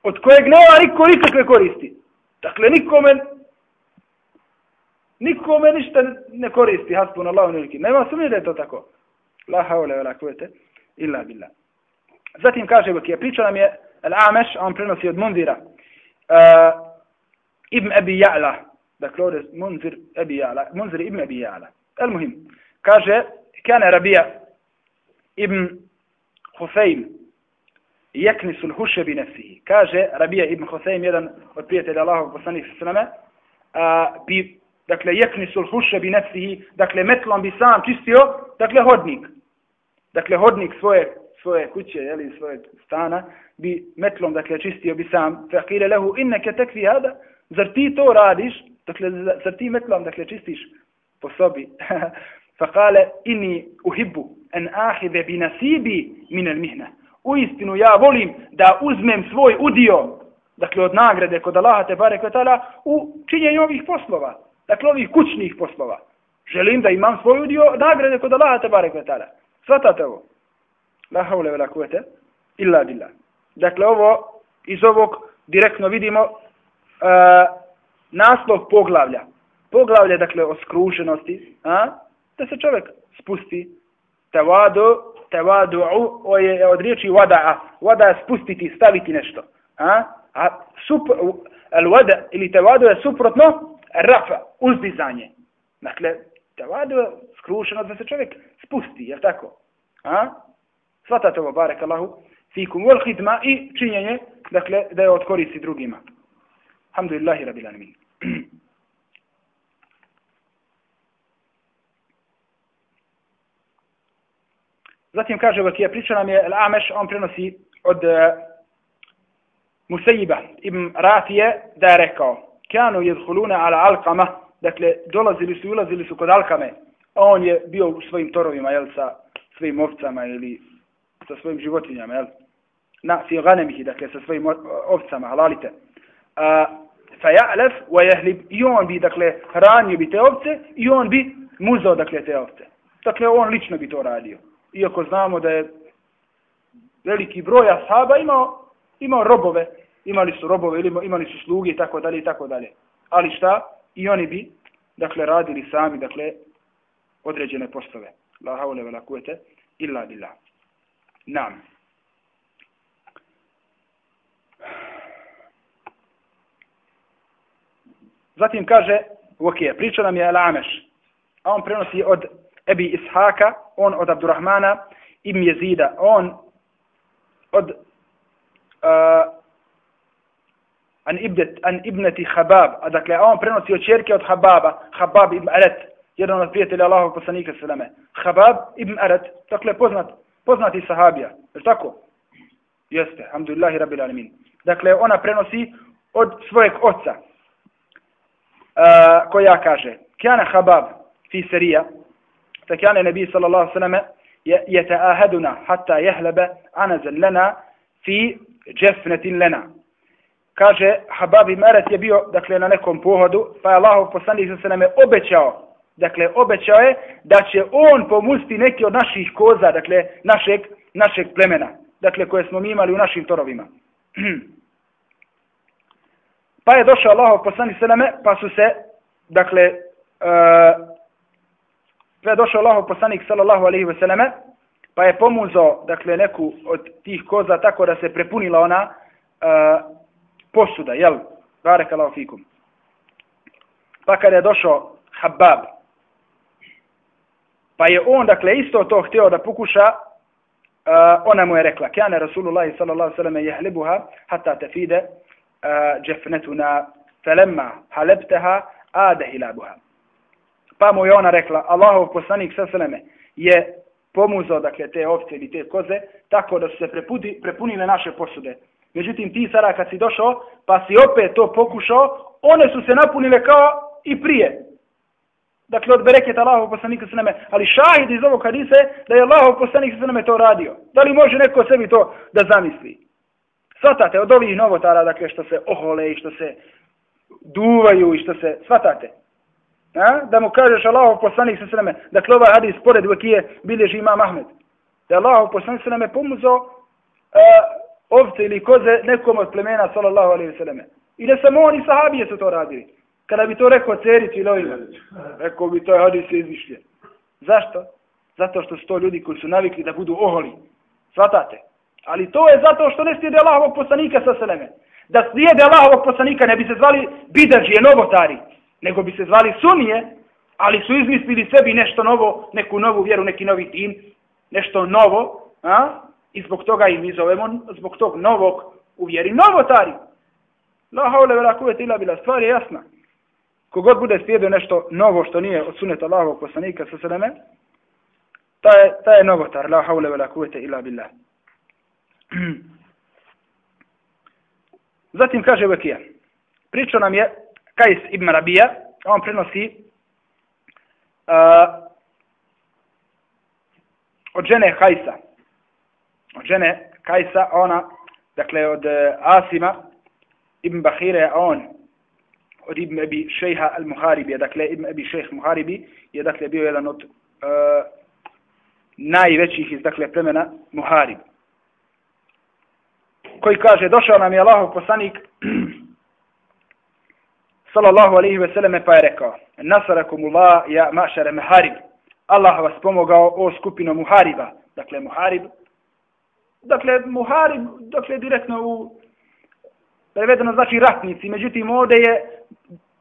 od kojeg nema niko nikakve koristi. Dakle, nikome, nikome ništa ne koristi, hasbun Allahu niliki. Nema sumnje da je to tako. La haule, la kvete, illa billah. Zatim kaže Bakija, priča nam je Al-Ameš, on prenosi od Munzira, uh, Ibn Abi Ja'la, dakle ovdje Munzir Abi Ja'la, Munzir Ibn Abi Ja'la. El muhim, kaže, kane Rabija Ibn Hufejm yaknisu al-husha bi nafsihi kaže Rabija ibn Hufejm, jedan od prijatelja Allahovog poslanih sveme, a bi dakle yaknisu al-husha bi nafsihi dakle metlom bi sam čistio dakle hodnik dakle hodnik svoje svoje kuće, jeli, svoje stana, bi metlom, dakle, čistio bi sam. Fakile lehu, inneke tekvi hada, zar ti to radiš? Dakle, zar ti metlom, dakle, čistiš po sobi? [LAUGHS] Fakale, inni uhibbu en ahide bi nasibi minel mihne. U istinu, ja volim da uzmem svoj udio, dakle, od nagrade kod Allaha te barek vetala, u činjenju ovih poslova. Dakle, ovih kućnih poslova. Želim da imam svoj udio nagrade kod Allaha te barek vetala. Svatate ovo? La haule vela kuvete, illa billah. Dakle, ovo, iz ovog direktno vidimo uh, naslov poglavlja. Poglavlje, dakle, o skrušenosti, a? da se čovjek spusti, tevadu, tevadu, o je od riječi wada'a, wada'a spustiti, staviti nešto. A, a sup, al wada ili tevadu je suprotno rafa, uzdizanje. Dakle, tevadu je skrušeno da se čovjek spusti, je tako? A? Svatate ovo, barek Allahu, fikum wal hidma i činjenje, dakle, da je odkoristi drugima. Alhamdulillahi rabbil alamin. Zatim kaže Vakija, priča nam je Al-Ameš, on prenosi od eh, uh, Musejiba ibn Rafije da je rekao, kanu jedhulune ala alkama, dakle, dolazili su i ulazili su kod alkame, a on je bio u svojim torovima, jel, sa svojim ovcama ili sa svojim životinjama, jel, na figanemihi, dakle, sa svojim eh, ovcama, halalite. Uh, fa ja'lef wa jahlib, i on bi, dakle, hranio bi te ovce, i on bi muzao, dakle, te ovce. Dakle, on lično bi to radio iako znamo da je veliki broj ashaba imao, imao robove, imali su robove ili imali su sluge i tako dalje i tako dalje. Ali šta? I oni bi, dakle, radili sami, dakle, određene poslove. La haule vela kuvete, illa billah. Nam. Zatim kaže, ok, priča nam je Al-Ameš, a on prenosi od Ebi Ishaka, on od Abdurrahmana ibn Jezida, on od uh, an, ibdet, an ibneti Habab, a dakle, on prenosi od čerke od Hababa, Habab ibn Aret, jedan od prijatelja Allahog poslanika sveme. Habab ibn Aret, dakle, poznat, poznati sahabija, je tako? Jeste, alhamdulillahi rabbil alamin. Dakle, ona prenosi od svojeg oca, uh, koja kaže, Kjana Habab fi serija, فكان النبي صلى الله عليه وسلم يتآهدنا حتى يهلب عنزا لنا في جفنة لنا kaže Habab ibn Arat je bio dakle na nekom pohodu pa je Allahov poslanik se nam je obećao dakle obećao je da će on pomusti neki od naših koza dakle našeg našeg plemena dakle koje smo mi imali u našim torovima [CLEARS THROAT] pa je došao Allahov poslanik se nam pa su se dakle uh, pa je došao Allahov poslanik sallallahu alejhi ve selleme pa je pomuzao dakle neku od tih koza tako da se prepunila ona uh, posuda jel? Barakallahu fikum. Pa kada je došao Habab pa je on dakle isto to htio da pokuša uh, ona mu je rekla kana rasulullah sallallahu alejhi ve selleme yahlibuha hatta tafida e, uh, džefnetuna felemma halebteha ada hilabuha. Pa mu je ona rekla, Allahov poslanik sa sveme je pomuzao dakle, te ovce ili te koze tako da su se prepudi, prepunile naše posude. Međutim, ti sada kad si došao, pa si opet to pokušao, one su se napunile kao i prije. Dakle, od bereketa Allahov poslanika sa sveme. Ali šahid iz ovog hadise da je Allahov poslanik sa sveme to radio. Da li može neko sebi to da zamisli? Svatate, od ovih novotara, dakle, što se ohole i što se duvaju i što se, svatate, A? Da mu kažeš Allahov poslanik sa sveme. Dakle, ovaj hadis pored vakije bilježi imam Ahmed. Da je Allahov poslanik sa sveme pomuzao uh, ovce ili koze nekom od plemena sallallahu alaihi vseleme. I ne samo oni sahabije su to radili. Kada bi to rekao cerici ili ovima, rekao bi to je hadis izmišljen. Zašto? Zato što su to ljudi koji su navikli da budu oholi. Svatate. Ali to je zato što ne slijede Allahovog poslanika sa sveme. Da slijede Allahovog poslanika ne bi se zvali bidađije, novotari nego bi se zvali sunije, ali su izmislili sebi nešto novo, neku novu vjeru, neki novi tim, nešto novo, a? i zbog toga i mi zovemo, zbog tog novog u vjeri, novotari. La haule vela kuvete ila bila, stvar je jasna. Kogod bude slijedio nešto novo što nije od suneta Allahovog poslanika sa sveme, ta je, ta je novotar, la haule vela kuvete ila bila. [CLEARS THROAT] Zatim kaže Vekija, pričao nam je Kajs ibn Rabija, on prenosi uh, od žene Kajsa. Od žene Kajsa, ona, dakle, od uh, Asima ibn Bahire, on od ibn Abi Šejha al-Muharibi, dakle, ibn Abi Šejh Muharibi je, dakle, bio jedan od uh, najvećih iz, dakle, plemena Muharib. Koji kaže, došao nam je Allahov poslanik, sallallahu alaihi ve selleme pa je rekao nasarakum Allah ja mašare muharib. Allah vas pomogao o skupino muhariba. Dakle muharib dakle muharib dakle direktno u prevedeno znači ratnici. Međutim ovde je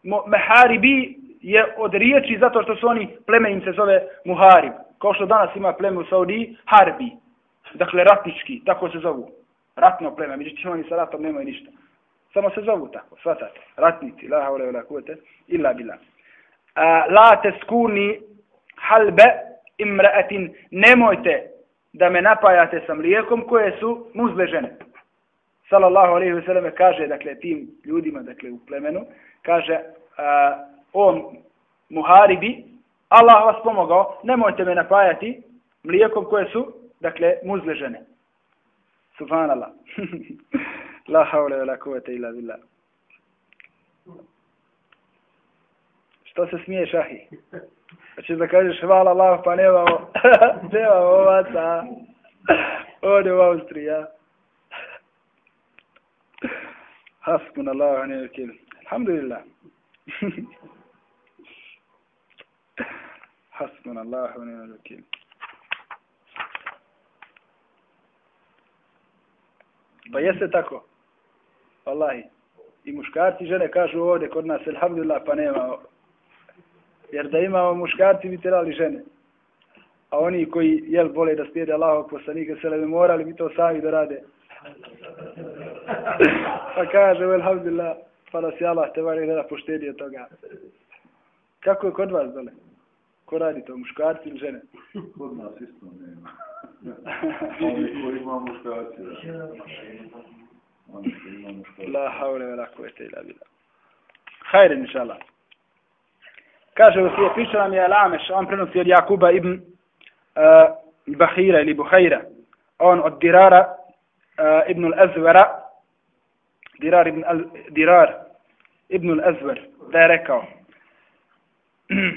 muharibi je od riječi zato što su oni pleme im se zove muharib. Kao što danas ima pleme u Saudiji harbi. Dakle ratnički tako se zovu. Ratno pleme međutim oni sa ratom nemaju ništa. Samo se zovu tako, svatate. Ratnici, la haule la kuvete, illa bila. La te skuni halbe imraatin, nemojte da me napajate sa mlijekom koje su muzle žene. Salallahu alaihi wa sallam kaže, dakle, tim ljudima, dakle, u plemenu, kaže, a, o muharibi, Allah vas pomogao, nemojte me napajati mlijekom koje su, dakle, muzle žene. Subhanallah. [LAUGHS] La haule la kuvete illa billah. Što se smije šahi? Znači da kažeš hvala Allah pa nemamo, [LAUGHS] nemamo ovaca. Ovdje u Austriji, Hasbun Allah, ne vekil. Alhamdulillah. [LAUGHS] Hasbun Allah, ne vekil. Pa jeste tako? Wallahi. I muškarci i žene kažu ovdje kod nas, alhamdulillah, pa nema. Jer da imamo muškarci, bi trebali žene. A oni koji jel vole da spijede Allahog poslanika, se le morali bi to sami da rade. [LAUGHS] pa kaže, alhamdulillah, pa nas je Allah te vare da poštedi od toga. Kako je kod vas dole? Ko radi to, muškarci ili žene? Kod nas isto nema. [LAUGHS] Oni koji ima muškarci. [LAUGHS] La haule ve la kuvete ila bila. Hajde, inša Allah. Kaže u svije, piše nam je Alameš, on prenosi od Jakuba ibn uh, Bahira ili Buhajra. On od Dirara eh, uh, ibn al-Azvara, Dirar ibn al Dirar ibn al-Azvar, da je rekao, [CLEARS THROAT]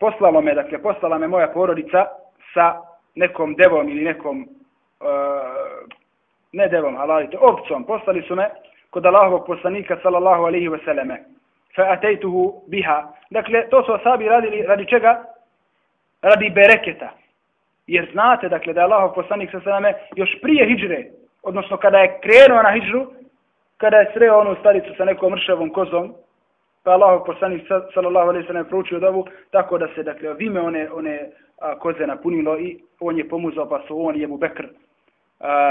poslalo me, dakle, poslala me moja porodica sa nekom devom ili nekom uh, ne devom, halalite, opcom, poslali su me kod Allahovog poslanika, sallallahu alaihi wasallam, fa atejtuhu biha. Dakle, to su asabi radili, radi čega? Radi bereketa. Jer znate, dakle, da je Allahov poslanik, sallallahu još prije hijre, odnosno kada je krenuo na hijru, kada je sreo onu staricu sa nekom mršavom kozom, pa Allahov poslanik, sallallahu alaihi wasallam, proučio dovu, tako da se, dakle, vime one, one a, koze napunilo i on je pomuzao, pa su on i Ebu Bekr,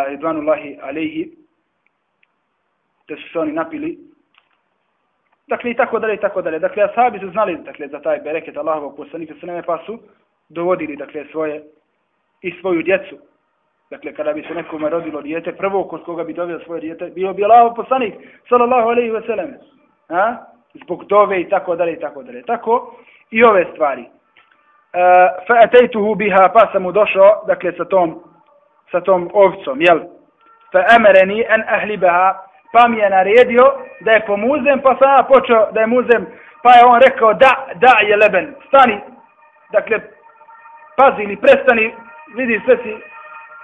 Ridvanullahi alaihi, te su se oni napili. Dakle i tako dalje i tako dalje. Dakle ashabi su znali dakle za taj bereket Allahovog poslanika sve pa su dovodili dakle svoje i svoju djecu. Dakle kada bi se nekome rodilo dijete prvo kod koga bi doveo svoje dijete bio bi Allahov poslanik sallallahu alejhi ve sellem. A? Zbog dove i tako dalje i tako dalje. Tako i ove stvari. Uh, fa biha pa sam mu došao dakle sa tom sa tom ovcom, jel? Fa emereni en ahlibaha, pa mi je naredio da je pomuzem, pa sam ja počeo da je muzem, pa je on rekao da, da je leben, stani, dakle, pazi ili prestani, vidi sve si,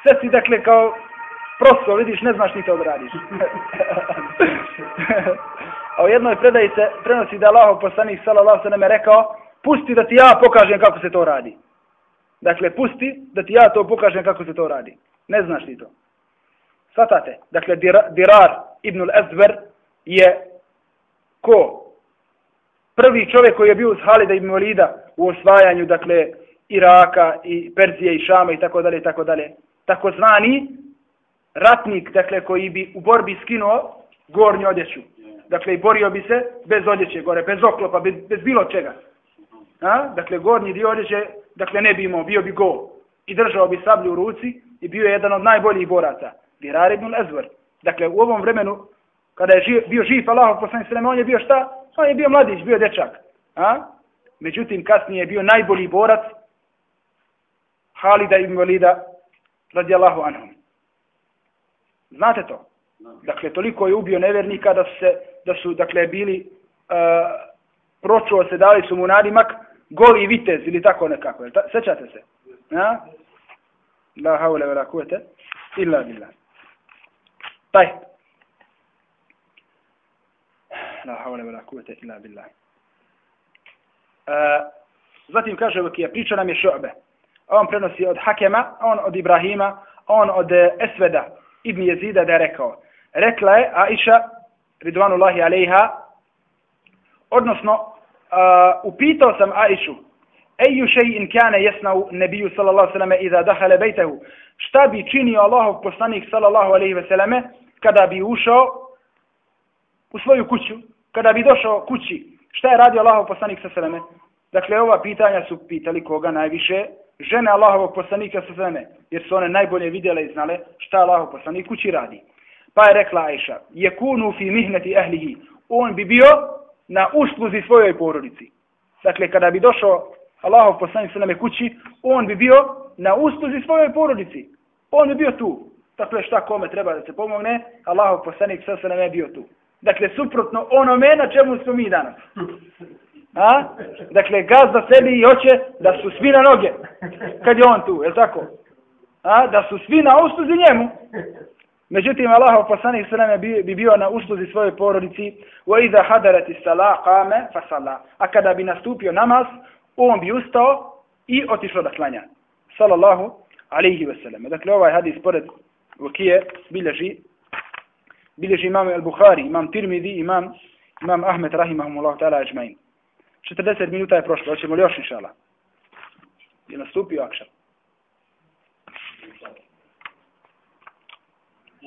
sve si dakle kao prosto, vidiš, ne znaš ni to da radiš. [LAUGHS] A u jednoj predaji se prenosi da Allah poslanih sallallahu sallam je rekao, pusti da ti ja pokažem kako se to radi. Dakle, pusti da ti ja to pokažem kako se to radi. Ne znaš ti to. Svatate. Dakle, Dirar ibn al-Azver je ko? Prvi čovjek koji je bio uz Halida ibn Walida u osvajanju, dakle, Iraka i Perzije i Šama i tako dalje i tako dalje. Tako znani ratnik, dakle, koji bi u borbi skinuo gornju odjeću. Dakle, i borio bi se bez odjeće gore, bez oklopa, bez, bez bilo čega. A? Dakle, gornji dio odjeće, dakle, ne bi imao, bio bi gol. I držao bi sablju u ruci i bio je jedan od najboljih boraca. Birar ibn Ezvar. Dakle, u ovom vremenu, kada je živ, bio živ Allahov poslanik sallam, on je bio šta? On je bio mladić, bio dečak. A? Međutim, kasnije je bio najbolji borac Halida ibn Valida radijallahu anhum. Znate to? Dakle, toliko je ubio nevernika da su, se, da su dakle, bili uh, pročuo se, dali su mu nadimak goli vitez ili tako nekako. Sećate se? Ja? La haule vela kuvete illa billah. Taj. La haule vela kuvete illa billah. Uh, zatim kaže Vakija, priča nam je šo'be. On prenosi od Hakema, on od Ibrahima, on od e, Esveda, Ibn Jezida da je rekao. Rekla je Aisha, ridvanullahi alejha, odnosno, uh, upitao sam Aishu, Eju šej in kane jesnau nebiju sallallahu sallame iza dahale bejtehu. Šta bi činio Allahov poslanik sallallahu alaihi veselame kada bi ušao u svoju kuću, kada bi došao kući. Šta je radio Allahov poslanik sallallahu Dakle, ova pitanja su pitali koga najviše žene Allahovog poslanika sallallahu jer su one najbolje vidjele i znale šta Allahov poslanik kući radi. Pa je rekla Aisha, je kunu fi mihneti ehlihi, on bi bio na usluzi svojoj porodici. Dakle, kada bi došao Allahov poslanik sallam kući, on bi bio na usluzi svojoj porodici. On bi bio tu. Dakle, šta kome treba da se pomogne, Allahov poslanik sallam je bio tu. Dakle, suprotno onome na čemu smo mi danas. A? Dakle, gaz za sebi i hoće da su svi na noge. Kad je on tu, je tako? A? Da su svi na usluzi njemu. Međutim, Allahov poslanik sa nama bi bio na usluzi svoje porodici wa iza hadarati salah qame. A kada bi nastupio namaz, on bi ustao i otišao da klanja. Sallallahu alaihi ve sellem. Dakle, ovaj hadis pored Vakije bilježi bilježi imam al-Bukhari, imam Tirmidhi, imam, imam Ahmed rahimahumullahu ta'ala ajma'in. 40 minuta je prošlo, hoćemo li još inšala? Je nastupio akšan.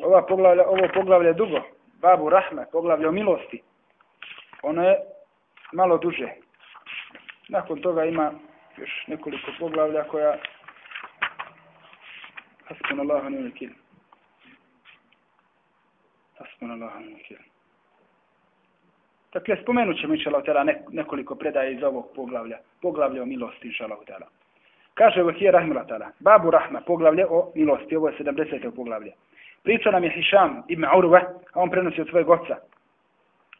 Ova poglavlja, ovo poglavlje je dugo. Babu Rahme, poglavlje o milosti. Ono je malo duže. Nakon toga ima još nekoliko poglavlja koja Hasbun Allah ni nekil. Hasbun Allah ni nekil. Dakle, spomenut ćemo inša Allah nekoliko predaje iz ovog poglavlja. Poglavlje o milosti inša Allah Kaže Vahije Rahimullah Tala, Babu Rahma, poglavlje o milosti. Ovo je 70. poglavlje. Priča nam je Hišam ibn Urve, a on prenosi od svojeg oca.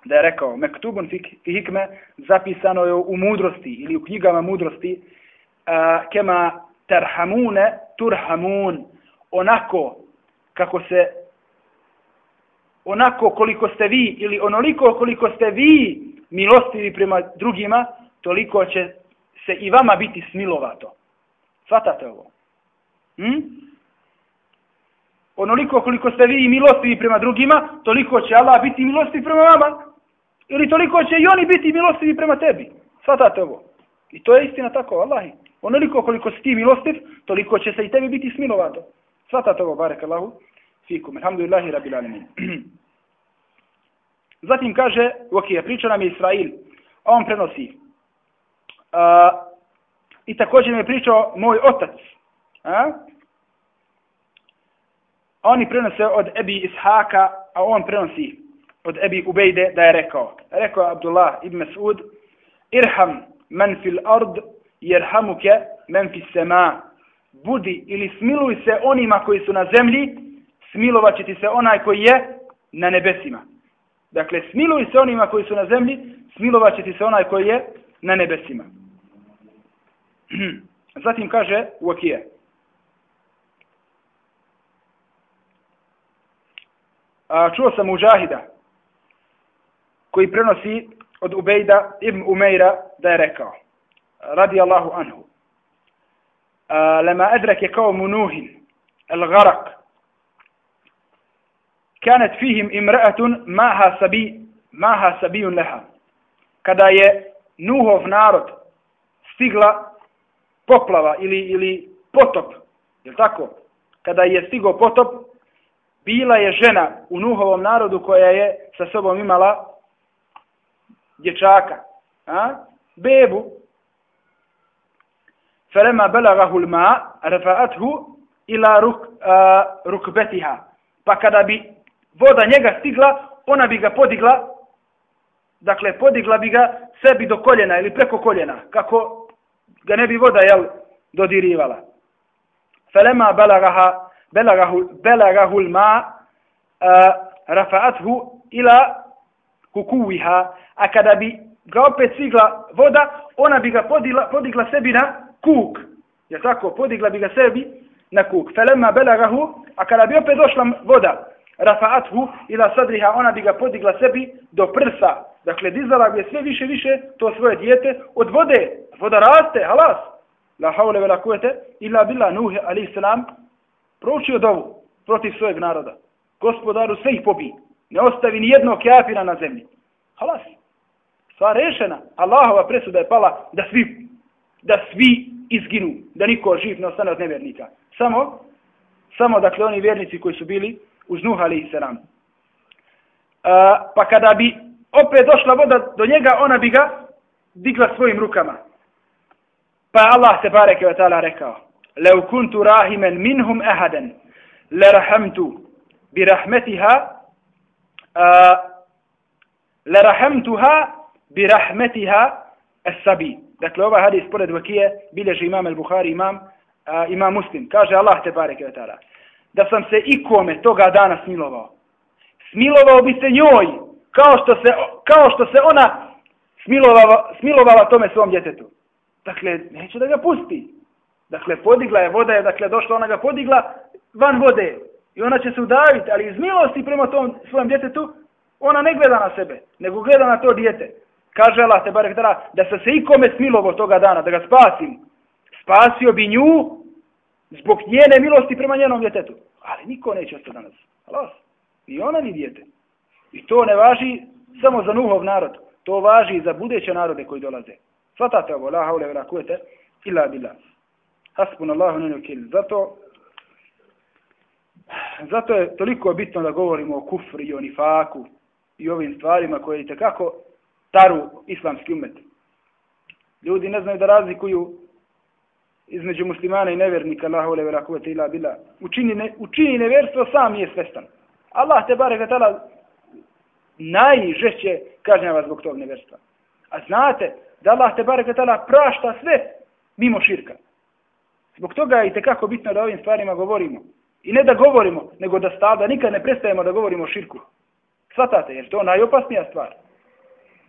Da je rekao, Mektubun fi hikme zapisano je u mudrosti ili u knjigama mudrosti uh, kema terhamune turhamun. Onako kako se onako koliko ste vi ili onoliko koliko ste vi milostivi prema drugima, toliko će se i vama biti smilovato. Svatate ovo? Hm? onoliko koliko ste vi milostivi prema drugima, toliko će Allah biti milostivi prema vama. Ili toliko će i oni biti milostivi prema tebi. Svatate ovo. I to je istina tako, Allahi. Onoliko koliko si ti milostiv, toliko će se i tebi biti smilovato. Svatate ovo, barek Allahu. Fikum. Alhamdulillahi, rabbil alamin. [CLEARS THROAT] Zatim kaže, ok, priča nam je Israil. A on prenosi. A, I također mi je pričao moj otac. A? oni prenose od Ebi Ishaka, a on prenosi od Ebi Ubejde da je rekao. Rekao je Abdullah ibn Mas'ud, Irham men fil ard, jerhamuke men fil sema. Budi ili smiluj se onima koji su na zemlji, smilovat će ti se onaj koji je na nebesima. Dakle, smiluj se onima koji su na zemlji, smilovat će ti se onaj koji je na nebesima. [CLEARS THROAT] Zatim kaže Uakije, a, čuo sam Mujahida koji prenosi od Ubejda ibn Umeira da je rekao radi Allahu anhu lama lema edrake kao munuhin el garak kanet fihim imraatun maha sabi maha sabijun leha kada je Nuhov narod stigla poplava ili, ili potop je tako? Kada je stigao potop bila je žena u Nuhovom narodu koja je sa sobom imala dječaka, a? bebu. Felema belagahu lma, refaathu ila ruk, a, rukbetiha. Pa kada bi voda njega stigla, ona bi ga podigla, dakle, podigla bi ga sebi do koljena ili preko koljena, kako ga ne bi voda, jel, dodirivala. Felema belagaha, belagahu, belagahu lma, rafa'athu ila hukuviha, a kada bi ga opet sigla voda, ona bi ga podigla, podigla sebi na kuk. Je tako? Podigla bi ga sebi na kuk. Felema belagahu, a kada bi opet došla voda, rafa'athu ila sadriha, ona bi ga podigla sebi do prsa. Dakle, dizala bi je sve više više to svoje dijete od vode. Voda raste, halas. La haule vela kuvete, illa bila nuhe, alaih salam, proučio dovu protiv svojeg naroda. Gospodaru sve ih pobi ne ostavi ni jednog kafira na zemlji. Halas. Sva rešena. Allahova presuda je pala da svi, da svi izginu, da niko živ ne ostane od nevjernika. Samo, samo dakle oni vjernici koji su bili uz Nuh i Seram. Uh, pa kada bi opet došla voda do njega, ona bi ga digla svojim rukama. Pa Allah se bareke ve ta'ala rekao, Leukuntu rahimen minhum ehaden, lerahamtu bi rahmetiha لرحمتها برحمتها السبي dakle ovaj hadis pored vakije bilježi imam al-Bukhari imam a, imam muslim kaže Allah te bareke ve taala da sam se ikome toga dana smilovao smilovao bi se njoj kao što se kao što se ona smilovala smilovala tome svom djetetu dakle neće da ga pusti Dakle, podigla je, voda je, dakle, došla, ona ga podigla van vode. I ona će se udaviti, ali iz milosti prema tom svojem djetetu, ona ne gleda na sebe, nego gleda na to djete. Kaže Allah, te barek dara, da se se ikome smilovo toga dana, da ga spasim, spasio bi nju zbog njene milosti prema njenom djetetu. Ali niko neće ostati danas. Allah, ni ona, ni djete. I to ne važi samo za nuhov narod. To važi i za budeće narode koji dolaze. Svatate ovo, la haule, la kuvete, illa billah. Hasbun Allahu nenu kil. Zato, zato je toliko bitno da govorimo o kufri i o nifaku i ovim stvarima koje je kako taru islamski umet. Ljudi ne znaju da razlikuju između muslimana i nevernika, Allahu le vera kuvete ila bila. Učini, ne, učini neverstvo sam je svestan. Allah te bare katala najžešće kažnjava zbog tog neverstva. A znate da Allah te bare katala prašta sve mimo širka. Zbog toga je i tekako bitno da ovim stvarima govorimo. I ne da govorimo, nego da stada nikad ne prestajemo da govorimo o širku. Svatate, jer to je najopasnija stvar.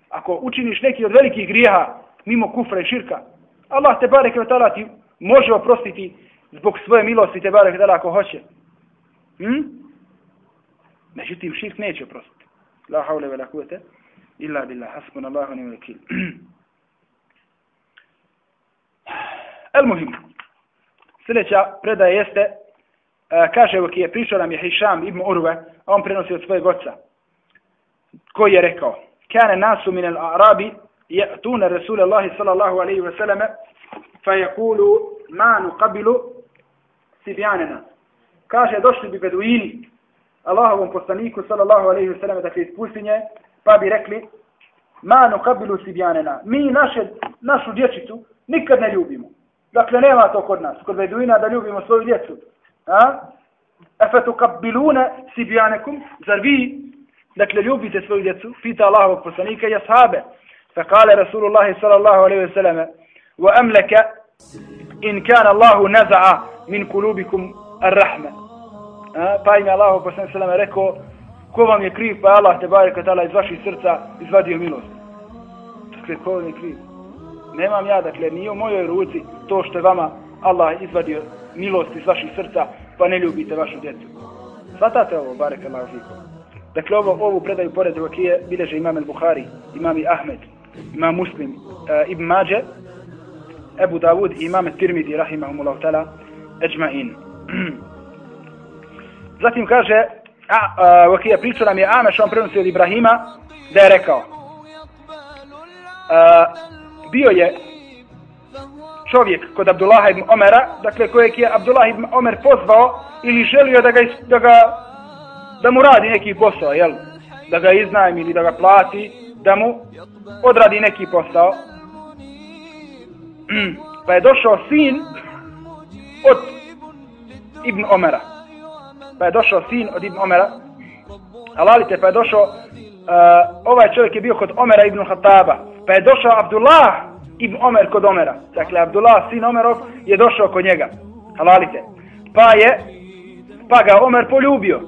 Ako učiniš neki od velikih grijeha mimo kufra i širka, Allah te bare kvetala ti može oprostiti zbog svoje milosti te bare kvetala ako hoće. Hm? Međutim, širk neće oprostiti. La haule vela kuvete. Illa billah, hasbun Allahu ni vekil. [CLEARS THROAT] El muhim. Sljedeća predaja jeste, E, kaže ok, je pričao nam je Hišam ibn Urve, on prenosi od svojeg oca, koji je rekao, kane nasu min al-Arabi, je'tuna Rasule Allahi sallallahu alaihi ve sallam, fa yakulu ma nuqabilu sibjanena. Kaže, došli bi beduini, Allahovom poslaniku sallallahu alaihi ve sellem dakle iz pustinje, pa bi rekli, ma nuqabilu sibyanana Mi naše, našu dječicu nikad ne ljubimo. Dakle, nema to kod nas, kod Beduina da ljubimo svoju djecu. A? Efe tu kabilune sibijanekum, zar vi, dakle, ljubite svoju djecu? Pita Allahovog poslanika i ashabe. Fa kale Rasulullahi sallallahu alaihi wa sallam, wa emleke in kan Allahu naza'a min kulubikum ar-rahme. Pa im je Allahov poslanik sallam rekao, ko vam je kriv, pa Allah te barek iz vaših srca izvadio milost. Dakle, ko vam je kriv? nemam ja, dakle, nije u mojoj ruci to što je vama Allah izvadio milost iz vaših srca, pa ne ljubite vašu djecu. Svatate ovo, barek Allah. Dakle, ovo, ovu predaju pored vakije bileže imam al-Bukhari, imam i Ahmed, imam Muslim, e, Ibn Mađe, Ebu Davud i imam Tirmidi, rahimahumullahu ta'ala, eđma'in. [CLEARS THROAT] Zatim kaže, a, eh, a, vakija priča nam je Ameš, on prenosi od Ibrahima, da je rekao, a, bio je čovjek kod Abdullaha ibn Omera, dakle kojeg je Abdullah ibn Omer pozvao ili želio da ga, da ga da mu radi neki posao, jel? Da ga iznajmi ili da ga plati, da mu odradi neki posao. Mm. pa je došao sin od Ibn Omera. Pa je došao sin od Ibn Omera. Alalite, pa je došao, uh, ovaj čovjek je bio kod Omera Ibn Hataba. Pa je došao Abdullah i Omer kod Omera. Dakle, Abdullah, sin Omerov, je došao kod njega. Halalite. Pa je, pa ga Omer poljubio.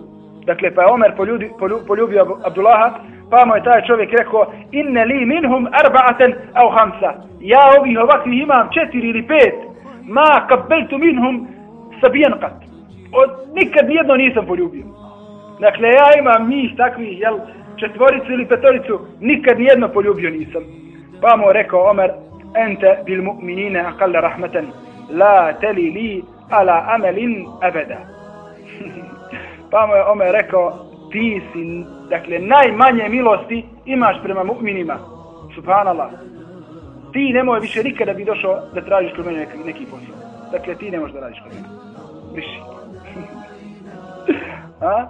Dakle, pa je Omer poljubio, poljubio Abdullaha, pa mu je taj čovjek rekao, inne li minhum arba'aten au hamsa. Ja ovih ovakvih imam četiri ili pet. Ma kabeltu minhum sabijan kat. Od, nikad nijedno nisam poljubio. Dakle, ja imam njih takvih, jel, četvoricu ili petoricu, nikad nijedno poljubio nisam. Pa mu rekao Omer, أنت bil أقل رحمة لا la لي li ala أبدا abeda. [LAUGHS] pa je Omer rekao, ti si, dakle, najmanje milosti imaš prema mu'minima. Subhanallah. Ti nemoj više nikada bi došao da tražiš kod mene neki, neki posao. Dakle, ti ne možeš da radiš kod mene. Viši. [LAUGHS] A?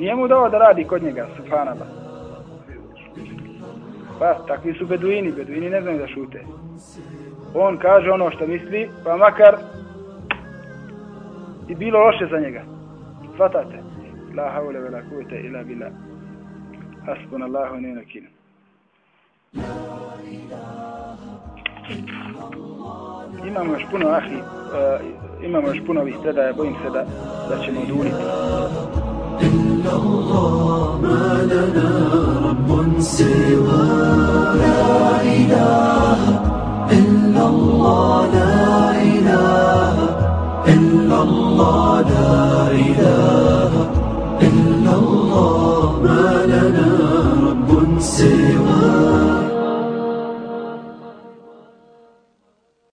Nije mu dao da radi kod njega, subhanallah. Pa, takvi su beduini, beduini ne znaju da šute. On kaže ono što misli, pa makar i bilo loše za njega. Svatate? La haule vela kuvete ila bila. Hasbun Allahu ne nakinu. Imamo još puno ahi, uh, imamo još puno ovih predaja, bojim se da, da ćemo oduniti. إلا الله ما لنا رب سوى لا إله إلا الله لا إله إلا الله لا إله إلا الله ما لنا رب سوى